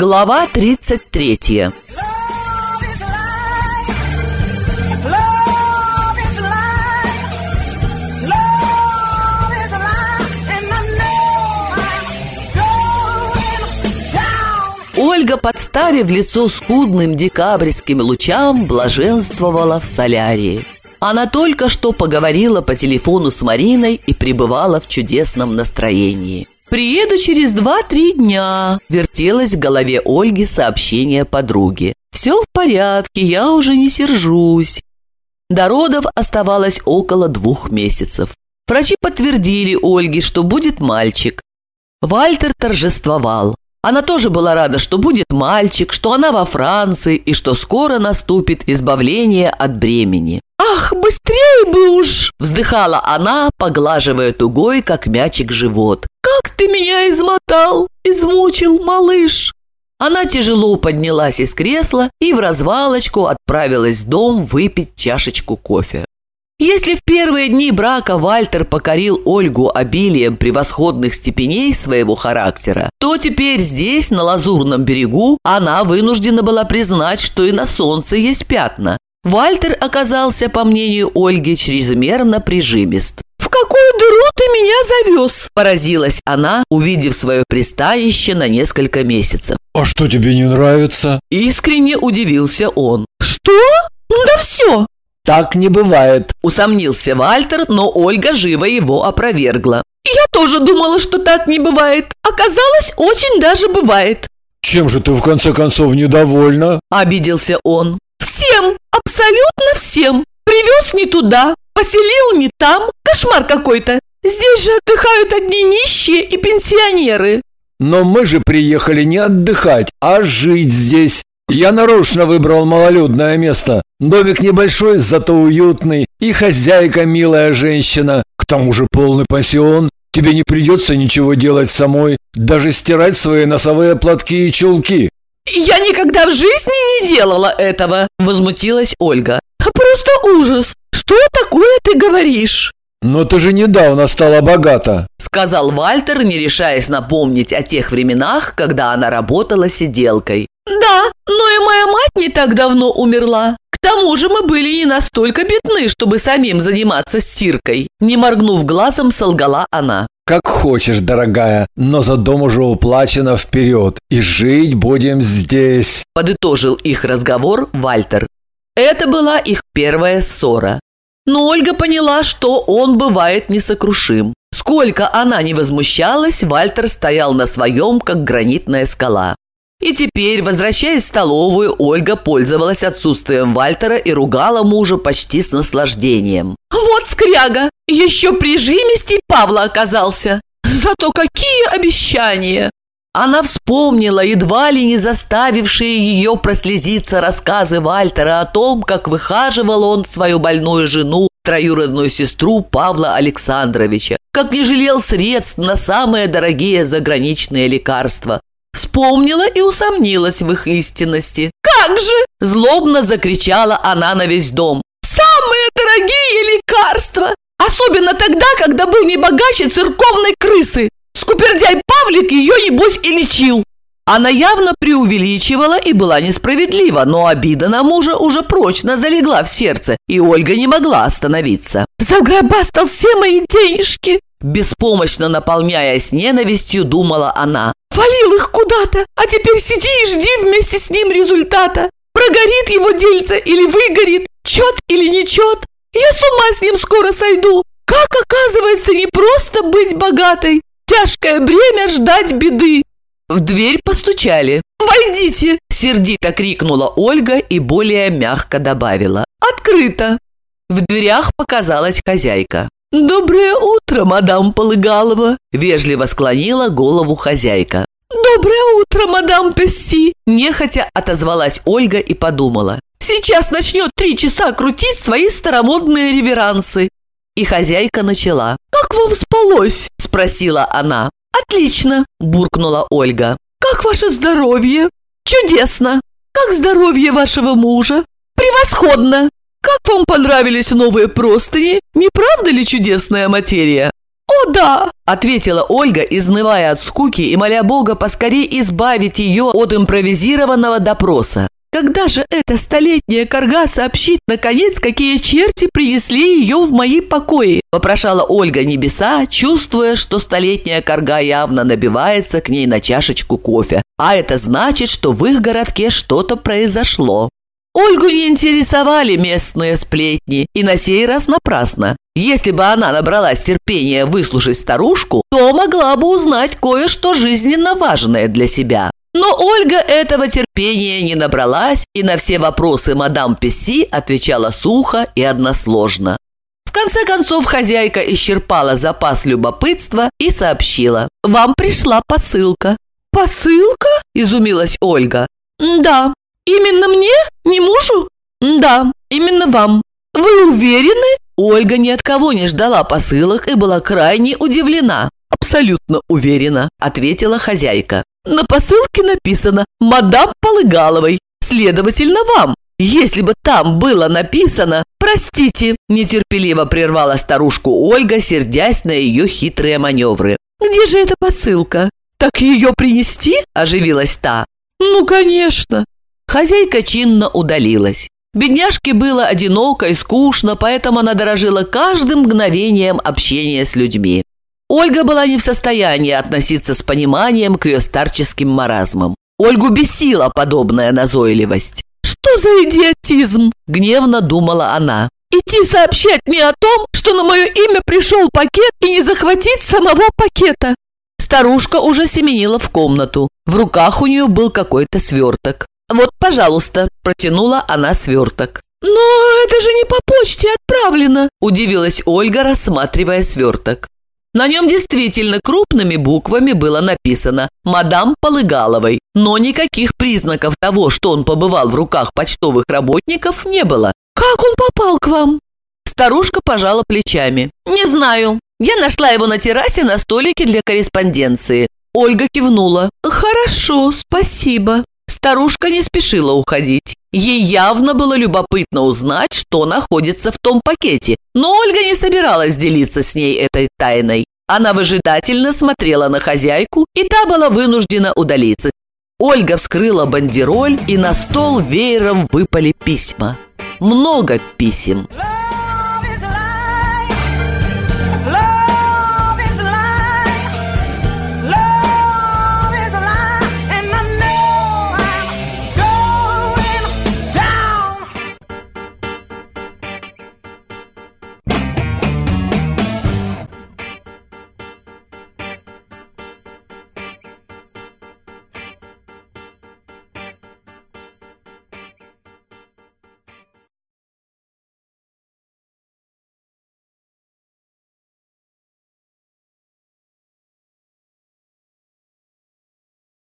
Глава 33 Ольга, подставив лицо скудным декабрьским лучам, блаженствовала в солярии. Она только что поговорила по телефону с Мариной и пребывала в чудесном настроении. «Приеду через два-три дня», — вертелось в голове Ольги сообщение подруги. «Все в порядке, я уже не сержусь». До родов оставалось около двух месяцев. Врачи подтвердили Ольге, что будет мальчик. Вальтер торжествовал. Она тоже была рада, что будет мальчик, что она во Франции и что скоро наступит избавление от бремени. «Ах, быстрее бы уж!» – вздыхала она, поглаживая тугой, как мячик, живот. «Как ты меня измотал, измучил, малыш!» Она тяжело поднялась из кресла и в развалочку отправилась в дом выпить чашечку кофе. Если в первые дни брака Вальтер покорил Ольгу обилием превосходных степеней своего характера, то теперь здесь, на Лазурном берегу, она вынуждена была признать, что и на солнце есть пятна. Вальтер оказался, по мнению Ольги, чрезмерно прижимист. «В какую дыру ты меня завез?» – поразилась она, увидев свое пристанище на несколько месяцев. «А что тебе не нравится?» Искренне удивился он. «Что? Да все! Так не бывает. Усомнился Вальтер, но Ольга живо его опровергла. Я тоже думала, что так не бывает. Оказалось, очень даже бывает. Чем же ты в конце концов недовольна? Обиделся он. Всем, абсолютно всем. Привез не туда, поселил не там. Кошмар какой-то. Здесь же отдыхают одни нищие и пенсионеры. Но мы же приехали не отдыхать, а жить здесь. Я нарочно выбрал малолюдное место. Домик небольшой, зато уютный. И хозяйка милая женщина. К тому же полный пансион. Тебе не придется ничего делать самой. Даже стирать свои носовые платки и чулки. «Я никогда в жизни не делала этого!» – возмутилась Ольга. «Просто ужас! Что такое ты говоришь?» «Но ты же недавно стала богата», – сказал Вальтер, не решаясь напомнить о тех временах, когда она работала сиделкой. «Да, но и моя мать не так давно умерла. К тому же мы были не настолько бедны, чтобы самим заниматься стиркой». Не моргнув глазом, солгала она. «Как хочешь, дорогая, но за дом уже уплачено вперед, и жить будем здесь», – подытожил их разговор Вальтер. Это была их первая ссора. Но Ольга поняла, что он бывает несокрушим. Сколько она не возмущалась, Вальтер стоял на своем, как гранитная скала. И теперь, возвращаясь в столовую, Ольга пользовалась отсутствием Вальтера и ругала мужа почти с наслаждением. «Вот скряга! Еще прижимистей Павла оказался! Зато какие обещания!» Она вспомнила, едва ли не заставившие ее прослезиться рассказы Вальтера о том, как выхаживал он свою больную жену, троюродную сестру Павла Александровича, как не жалел средств на самые дорогие заграничные лекарства, Вспомнила и усомнилась в их истинности. «Как же!» – злобно закричала она на весь дом. «Самые дорогие лекарства! Особенно тогда, когда был не богаче церковной крысы! Скупердяй Павлик ее, небось, и лечил!» Она явно преувеличивала и была несправедлива, но обида на мужа уже прочно залегла в сердце, и Ольга не могла остановиться. «Загробастал все мои денежки!» Беспомощно наполняясь ненавистью, думала она. Валил их куда-то, а теперь сиди и жди вместе с ним результата. Прогорит его дельце или выгорит, чет или не чет. Я с ума с ним скоро сойду. Как оказывается не просто быть богатой, тяжкое бремя ждать беды. В дверь постучали. «Войдите!» – сердито крикнула Ольга и более мягко добавила. «Открыто!» В дверях показалась хозяйка. «Доброе утро, мадам Полыгалова!» – вежливо склонила голову хозяйка. «Доброе утро, мадам Песси!» – нехотя отозвалась Ольга и подумала. «Сейчас начнет три часа крутить свои старомодные реверансы!» И хозяйка начала. «Как вам спалось?» – спросила она. «Отлично!» – буркнула Ольга. «Как ваше здоровье?» «Чудесно!» «Как здоровье вашего мужа?» «Превосходно!» Как вам понравились новые простыни? Не правда ли чудесная материя? «О, да!» – ответила Ольга, изнывая от скуки и моля Бога поскорее избавить ее от импровизированного допроса. Когда же эта столетняя корга сообщит, наконец, какие черти принесли ее в мои покои?» – вопрошала Ольга небеса, чувствуя, что столетняя корга явно набивается к ней на чашечку кофе. А это значит, что в их городке что-то произошло. Ольгу не интересовали местные сплетни, и на сей раз напрасно. Если бы она набралась терпения выслушать старушку, то могла бы узнать кое-что жизненно важное для себя. Но Ольга этого терпения не набралась и на все вопросы мадам Песси отвечала сухо и односложно. В конце концов хозяйка исчерпала запас любопытства и сообщила. «Вам пришла посылка». «Посылка?» – изумилась Ольга. «Да. Именно мне? Не мужу?» «Да, именно вам. Вы уверены?» Ольга ни от кого не ждала посылок и была крайне удивлена. «Абсолютно уверена», – ответила хозяйка. На посылке написано «Мадам Полыгаловой», следовательно, вам. Если бы там было написано «Простите», нетерпеливо прервала старушку Ольга, сердясь на ее хитрые маневры. «Где же эта посылка?» «Так ее принести?» – оживилась та. «Ну, конечно». Хозяйка чинно удалилась. Бедняжке было одиноко и скучно, поэтому она дорожила каждым мгновением общения с людьми. Ольга была не в состоянии относиться с пониманием к ее старческим маразмам. Ольгу бесила подобная назойливость. «Что за идиотизм?» – гневно думала она. «Идти сообщать мне о том, что на мое имя пришел пакет и не захватить самого пакета!» Старушка уже семенила в комнату. В руках у нее был какой-то сверток. «Вот, пожалуйста», – протянула она сверток. «Но это же не по почте отправлено!» – удивилась Ольга, рассматривая сверток. На нем действительно крупными буквами было написано «Мадам Полыгаловой», но никаких признаков того, что он побывал в руках почтовых работников, не было. «Как он попал к вам?» Старушка пожала плечами. «Не знаю. Я нашла его на террасе на столике для корреспонденции». Ольга кивнула. «Хорошо, спасибо». Старушка не спешила уходить. Ей явно было любопытно узнать, что находится в том пакете, но Ольга не собиралась делиться с ней этой тайной. Она выжидательно смотрела на хозяйку, и та была вынуждена удалиться. Ольга вскрыла бандероль, и на стол веером выпали письма. Много писем.